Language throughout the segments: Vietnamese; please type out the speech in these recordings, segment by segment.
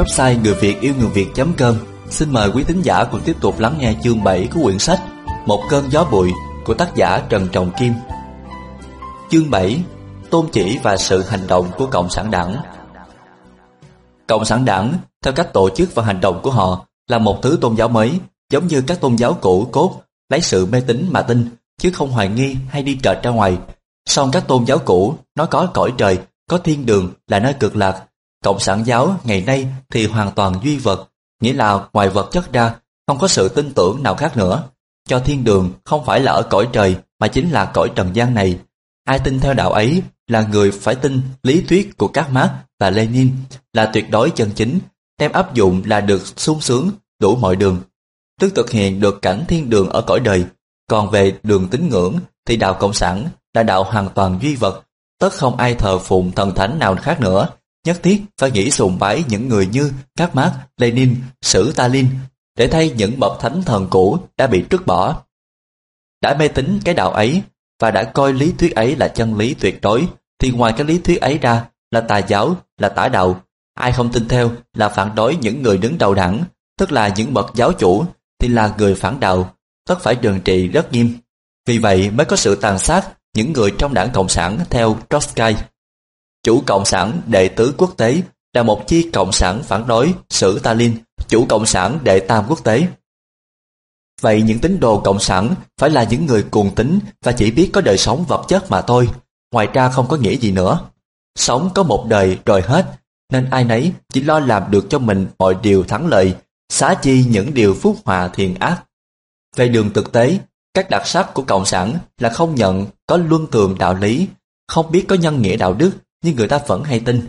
Website người Việt yêu người Việt.com xin mời quý thính giả cùng tiếp tục lắng nghe chương 7 của quyển sách Một cơn gió bụi của tác giả Trần Trọng Kim. Chương 7 Tôn chỉ và sự hành động của Cộng sản Đảng Cộng sản Đảng, theo cách tổ chức và hành động của họ, là một thứ tôn giáo mới, giống như các tôn giáo cũ cốt, lấy sự mê tín mà tin, chứ không hoài nghi hay đi trệt ra ngoài. Song các tôn giáo cũ, nó có cõi trời, có thiên đường là nơi cực lạc. Cộng sản giáo ngày nay thì hoàn toàn duy vật, nghĩa là ngoài vật chất ra, không có sự tin tưởng nào khác nữa. Cho thiên đường không phải là ở cõi trời, mà chính là cõi trần gian này. Ai tin theo đạo ấy là người phải tin lý thuyết của các Marx và Lenin là tuyệt đối chân chính, đem áp dụng là được sung sướng đủ mọi đường. Tức thực hiện được cảnh thiên đường ở cõi đời. Còn về đường tín ngưỡng thì đạo Cộng sản là đạo hoàn toàn duy vật, tất không ai thờ phụng thần thánh nào khác nữa. Nhất thiết phải nghĩ sùng bái những người như các mác, Lenin, Sử Stalin để thay những bậc thánh thần cũ đã bị trút bỏ. Đã mê tín cái đạo ấy và đã coi lý thuyết ấy là chân lý tuyệt đối thì ngoài cái lý thuyết ấy ra là tà giáo, là tả đạo. Ai không tin theo là phản đối những người đứng đầu đảng, tức là những bậc giáo chủ thì là người phản đạo, tất phải trừng trị rất nghiêm. Vì vậy mới có sự tàn sát những người trong đảng Cộng sản theo Trotsky. Chủ Cộng sản đệ tứ quốc tế là một chi Cộng sản phản đối sử Stalin, chủ Cộng sản đệ tam quốc tế. Vậy những tín đồ Cộng sản phải là những người cuồng tín và chỉ biết có đời sống vật chất mà thôi, ngoài ra không có nghĩa gì nữa. Sống có một đời rồi hết, nên ai nấy chỉ lo làm được cho mình mọi điều thắng lợi, xá chi những điều phúc hòa thiền ác. Về đường thực tế, các đặc sắc của Cộng sản là không nhận có luân thường đạo lý, không biết có nhân nghĩa đạo đức, nhưng người ta vẫn hay tin.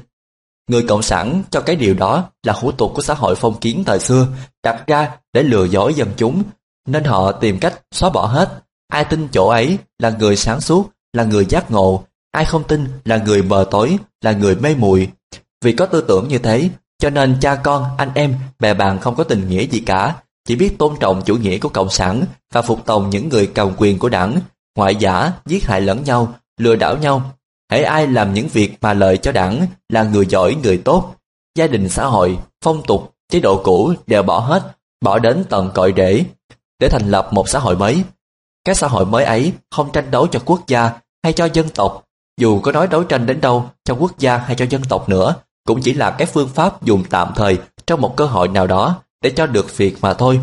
Người Cộng sản cho cái điều đó là hủ tục của xã hội phong kiến thời xưa, đặt ra để lừa dối dân chúng, nên họ tìm cách xóa bỏ hết. Ai tin chỗ ấy là người sáng suốt, là người giác ngộ, ai không tin là người bờ tối, là người mê muội. Vì có tư tưởng như thế, cho nên cha con, anh em, bè bạn không có tình nghĩa gì cả, chỉ biết tôn trọng chủ nghĩa của Cộng sản và phục tòng những người cầm quyền của đảng, ngoại giả, giết hại lẫn nhau, lừa đảo nhau. Hãy ai làm những việc mà lợi cho đảng là người giỏi, người tốt. Gia đình xã hội, phong tục, chế độ cũ đều bỏ hết, bỏ đến tận cội rễ, để thành lập một xã hội mới. các xã hội mới ấy không tranh đấu cho quốc gia hay cho dân tộc, dù có nói đấu tranh đến đâu cho quốc gia hay cho dân tộc nữa, cũng chỉ là cái phương pháp dùng tạm thời trong một cơ hội nào đó để cho được việc mà thôi.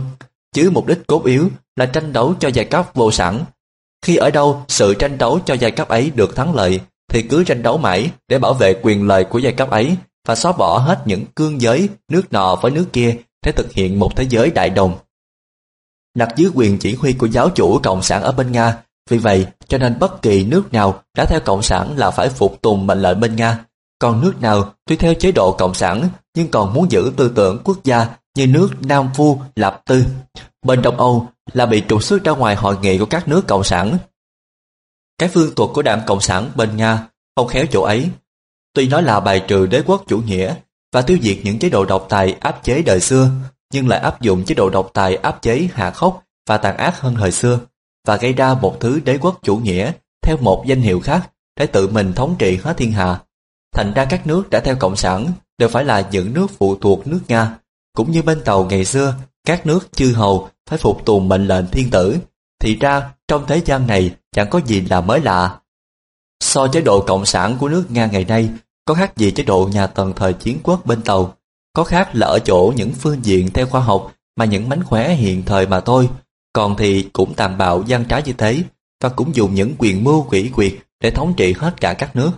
Chứ mục đích cốt yếu là tranh đấu cho giai cấp vô sản Khi ở đâu sự tranh đấu cho giai cấp ấy được thắng lợi, thì cứ tranh đấu mãi để bảo vệ quyền lợi của giai cấp ấy và xóa bỏ hết những cương giới nước nọ với nước kia để thực hiện một thế giới đại đồng. Đặt dưới quyền chỉ huy của giáo chủ Cộng sản ở bên Nga, vì vậy cho nên bất kỳ nước nào đã theo Cộng sản là phải phục tùng mệnh lệnh bên Nga. Còn nước nào tuy theo chế độ Cộng sản nhưng còn muốn giữ tư tưởng quốc gia như nước Nam Phu, Lạp Tư. Bên Đông Âu là bị trục xuất ra ngoài hội nghị của các nước Cộng sản. Cái phương thuật của đảng Cộng sản bên Nga không khéo chỗ ấy. Tuy nói là bài trừ đế quốc chủ nghĩa và tiêu diệt những chế độ độc tài áp chế đời xưa, nhưng lại áp dụng chế độ độc tài áp chế hạ khốc và tàn ác hơn thời xưa và gây ra một thứ đế quốc chủ nghĩa theo một danh hiệu khác để tự mình thống trị hết thiên hạ. Thành ra các nước đã theo Cộng sản đều phải là những nước phụ thuộc nước Nga, cũng như bên tàu ngày xưa, các nước chư hầu phải phục tùng mệnh lệnh thiên tử. Thì ra, trong thế gian này chẳng có gì là mới lạ. So chế độ Cộng sản của nước Nga ngày nay, có khác gì chế độ nhà tần thời chiến quốc bên tàu. Có khác là ở chỗ những phương diện theo khoa học mà những mánh khóe hiện thời mà thôi. Còn thì cũng tàn bạo gian trá như thế và cũng dùng những quyền mưu quỷ quyệt để thống trị hết cả các nước.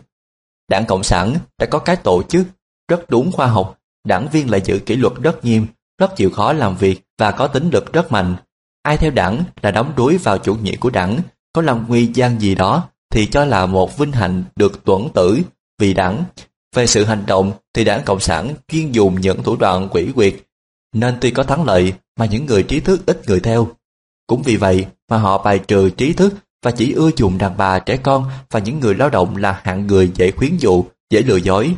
Đảng Cộng sản đã có cái tổ chức rất đúng khoa học, đảng viên lại giữ kỷ luật rất nghiêm, rất chịu khó làm việc và có tính lực rất mạnh. Ai theo đảng là đóng đuối vào chủ nghĩa của đảng, có làm nguy gian gì đó thì cho là một vinh hạnh được tuẩn tử vì đảng. Về sự hành động thì đảng Cộng sản chuyên dùng những thủ đoạn quỷ quyệt, nên tuy có thắng lợi mà những người trí thức ít người theo. Cũng vì vậy mà họ bài trừ trí thức và chỉ ưa dùng đàn bà, trẻ con và những người lao động là hạng người dễ khuyến dụ, dễ lừa dối.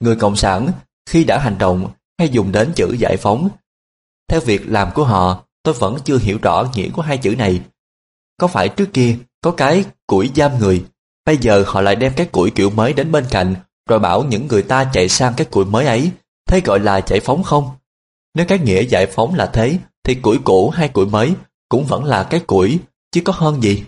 Người Cộng sản khi đã hành động hay dùng đến chữ giải phóng. Theo việc làm của họ, tôi vẫn chưa hiểu rõ nghĩa của hai chữ này. Có phải trước kia có cái củi giam người, bây giờ họ lại đem cái củi kiểu mới đến bên cạnh rồi bảo những người ta chạy sang cái củi mới ấy thế gọi là giải phóng không? Nếu cái nghĩa giải phóng là thế, thì củi cũ hay củi mới cũng vẫn là cái củi, chứ có hơn gì.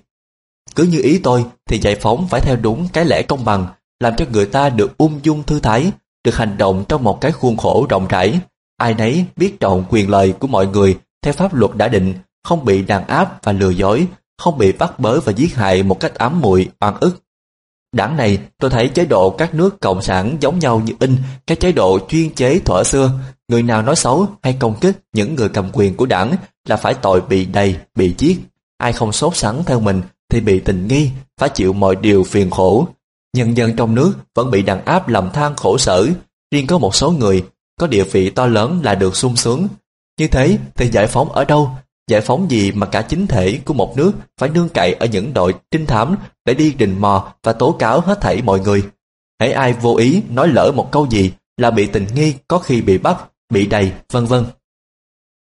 Cứ như ý tôi, thì giải phóng phải theo đúng cái lẽ công bằng, làm cho người ta được ung dung thư thái, được hành động trong một cái khuôn khổ rộng rãi. Ai nấy biết trọn quyền lợi của mọi người theo pháp luật đã định, không bị đàn áp và lừa dối, không bị bắt bớ và giết hại một cách ám muội oan ức. Đảng này tôi thấy chế độ các nước cộng sản giống nhau như in cái chế độ chuyên chế thuở xưa. Người nào nói xấu hay công kích những người cầm quyền của đảng là phải tội bị đầy, bị giết. Ai không sốt sắng theo mình thì bị tình nghi, phải chịu mọi điều phiền khổ. Nhân dân trong nước vẫn bị đàn áp làm than khổ sở, riêng có một số người có địa vị to lớn là được sung sướng. Như thế thì giải phóng ở đâu? Giải phóng gì mà cả chính thể của một nước phải nương cậy ở những đội trinh thám để đi đình mò và tố cáo hết thảy mọi người. Hãy ai vô ý nói lỡ một câu gì là bị tình nghi có khi bị bắt, bị đầy, vân vân.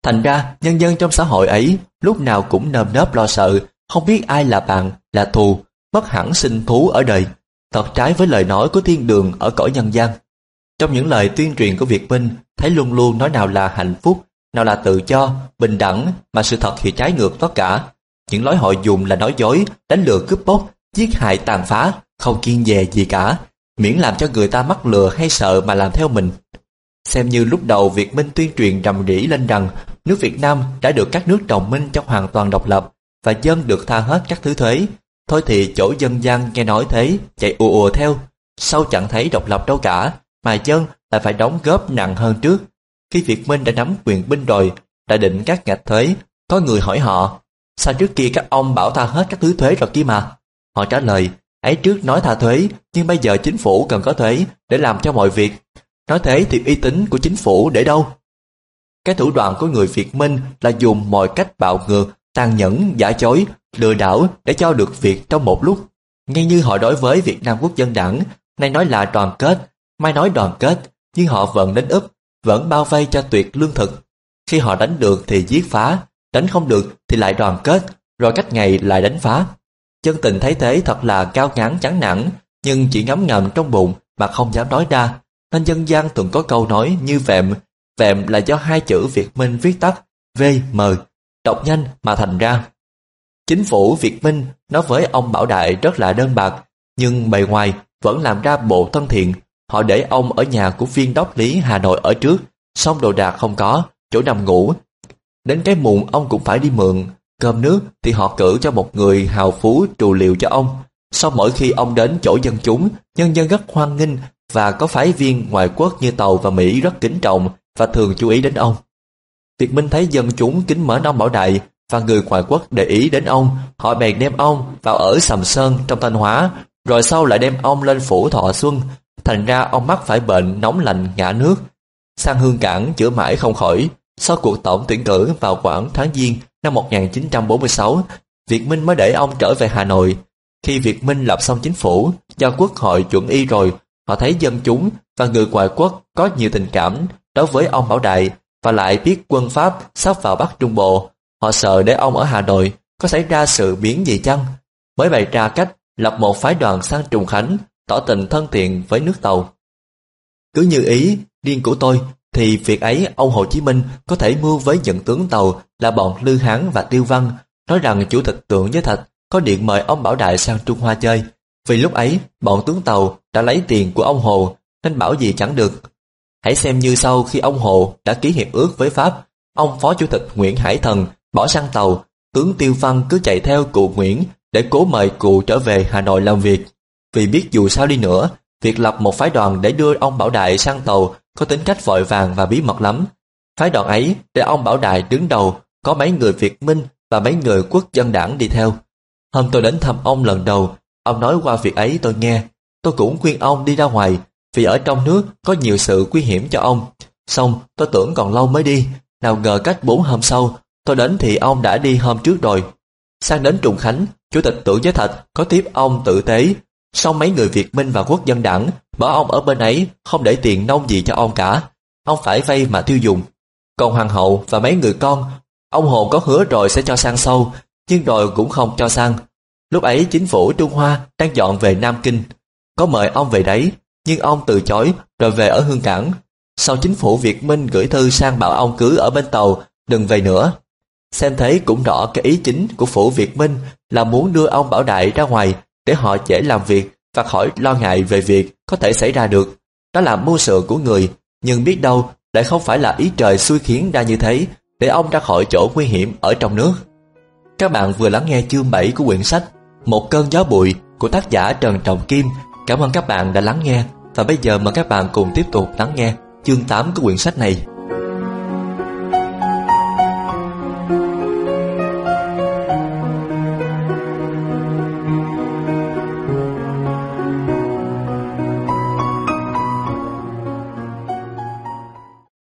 Thành ra, nhân dân trong xã hội ấy lúc nào cũng nơm nớp lo sợ, không biết ai là bạn, là thù, mất hẳn sinh thú ở đời. Thật trái với lời nói của thiên đường ở cõi nhân gian. Trong những lời tuyên truyền của Việt Minh, thấy luôn luôn nói nào là hạnh phúc, nào là tự do, bình đẳng, mà sự thật thì trái ngược tất cả. Những lối họ dùng là nói dối, đánh lừa cướp bóc, giết hại tàn phá, không kiên dè gì cả, miễn làm cho người ta mắc lừa hay sợ mà làm theo mình. Xem như lúc đầu Việt Minh tuyên truyền rầm rĩ lên rằng nước Việt Nam đã được các nước đồng minh cho hoàn toàn độc lập và dân được tha hết các thứ thuế. Thôi thì chỗ dân gian nghe nói thế, chạy ùa ùa theo, sau chẳng thấy độc lập đâu cả, mà dân lại phải đóng góp nặng hơn trước. Khi Việt Minh đã nắm quyền binh rồi, đã định các ngạch thuế, có người hỏi họ, sao trước kia các ông bảo tha hết các thứ thuế rồi kia mà? Họ trả lời, ấy trước nói tha thuế, nhưng bây giờ chính phủ cần có thuế để làm cho mọi việc. Nói thế thì uy tín của chính phủ để đâu? Cái thủ đoạn của người Việt Minh là dùng mọi cách bạo ngược, tàn nhẫn, giả chối, lừa đảo để cho được việc trong một lúc. Ngay như họ đối với Việt Nam Quốc dân đảng, nay nói là đoàn kết, mai nói đoàn kết, nhưng họ vẫn đến úp, vẫn bao vây cho tuyệt lương thực. Khi họ đánh được thì giết phá, đánh không được thì lại đoàn kết, rồi cách ngày lại đánh phá. Chân tình thấy thế thật là cao ngán chán nản, nhưng chỉ ngấm ngầm trong bụng mà không dám nói ra. Nên dân gian thường có câu nói như vẹm, vẹm là do hai chữ Việt Minh viết tắt V, M, đọc nhanh mà thành ra. Chính phủ Việt Minh nói với ông Bảo Đại rất là đơn bạc, nhưng bề ngoài vẫn làm ra bộ thân thiện. Họ để ông ở nhà của viên đốc lý Hà Nội ở trước, xong đồ đạc không có, chỗ nằm ngủ. Đến cái muộn ông cũng phải đi mượn, Cơm nước thì họ cử cho một người hào phú trù liệu cho ông. Sau mỗi khi ông đến chỗ dân chúng, nhân dân rất hoan nghênh và có phái viên ngoại quốc như Tàu và Mỹ rất kính trọng và thường chú ý đến ông. Việt Minh thấy dân chúng kính mến ông Bảo Đại và người ngoại quốc để ý đến ông, họ bèn đem ông vào ở Sầm Sơn trong Thanh Hóa, rồi sau lại đem ông lên phủ Thọ Xuân. Thành ra ông mắc phải bệnh nóng lạnh ngã nước. Sang Hương Cảng chữa mãi không khỏi. Sau cuộc tổng tuyển cử vào khoảng tháng Giêng Năm 1946, Việt Minh mới để ông trở về Hà Nội. Khi Việt Minh lập xong chính phủ, do quốc hội chuẩn y rồi, họ thấy dân chúng và người ngoại quốc có nhiều tình cảm đối với ông Bảo Đại và lại biết quân Pháp sắp vào Bắc Trung Bộ. Họ sợ để ông ở Hà Nội có xảy ra sự biến gì chăng? Mới bày ra cách lập một phái đoàn sang Trùng Khánh, tỏ tình thân thiện với nước Tàu. Cứ như ý, riêng của tôi thì việc ấy ông Hồ Chí Minh có thể mưu với dẫn tướng tàu là bọn Lư Hán và Tiêu Văn, nói rằng chủ tịch tượng với Thạch có điện mời ông Bảo Đại sang Trung Hoa chơi. Vì lúc ấy, bọn tướng tàu đã lấy tiền của ông Hồ, nên bảo gì chẳng được. Hãy xem như sau khi ông Hồ đã ký hiệp ước với Pháp, ông Phó Chủ tịch Nguyễn Hải Thần bỏ sang tàu, tướng Tiêu Văn cứ chạy theo cụ Nguyễn để cố mời cụ trở về Hà Nội làm việc. Vì biết dù sao đi nữa, việc lập một phái đoàn để đưa ông Bảo Đại sang tàu có tính cách vội vàng và bí mật lắm. Phái đoàn ấy để ông Bảo Đại đứng đầu, có mấy người Việt Minh và mấy người quốc dân đảng đi theo. Hôm tôi đến thăm ông lần đầu, ông nói qua việc ấy tôi nghe. Tôi cũng khuyên ông đi ra ngoài, vì ở trong nước có nhiều sự nguy hiểm cho ông. Xong tôi tưởng còn lâu mới đi, nào ngờ cách bốn hôm sau, tôi đến thì ông đã đi hôm trước rồi. Sang đến Trùng Khánh, Chủ tịch tưởng giới thạch có tiếp ông tự tế sau mấy người Việt Minh và quốc dân đảng Bỏ ông ở bên ấy không để tiền nông gì cho ông cả. Ông phải vay mà tiêu dùng. Còn hoàng hậu và mấy người con, ông Hồ có hứa rồi sẽ cho sang sâu, nhưng rồi cũng không cho sang. Lúc ấy chính phủ Trung Hoa đang dọn về Nam Kinh. Có mời ông về đấy, nhưng ông từ chối rồi về ở Hương Cảng. sau chính phủ Việt Minh gửi thư sang bảo ông cứ ở bên tàu, đừng về nữa. Xem thấy cũng rõ cái ý chính của phủ Việt Minh là muốn đưa ông Bảo Đại ra ngoài để họ dễ làm việc và khỏi lo ngại về việc có thể xảy ra được. Đó là mưu sự của người, nhưng biết đâu lại không phải là ý trời xui khiến ra như thế để ông ra khỏi chỗ nguy hiểm ở trong nước. Các bạn vừa lắng nghe chương 7 của quyển sách Một cơn gió bụi của tác giả Trần Trọng Kim. Cảm ơn các bạn đã lắng nghe và bây giờ mời các bạn cùng tiếp tục lắng nghe chương 8 của quyển sách này.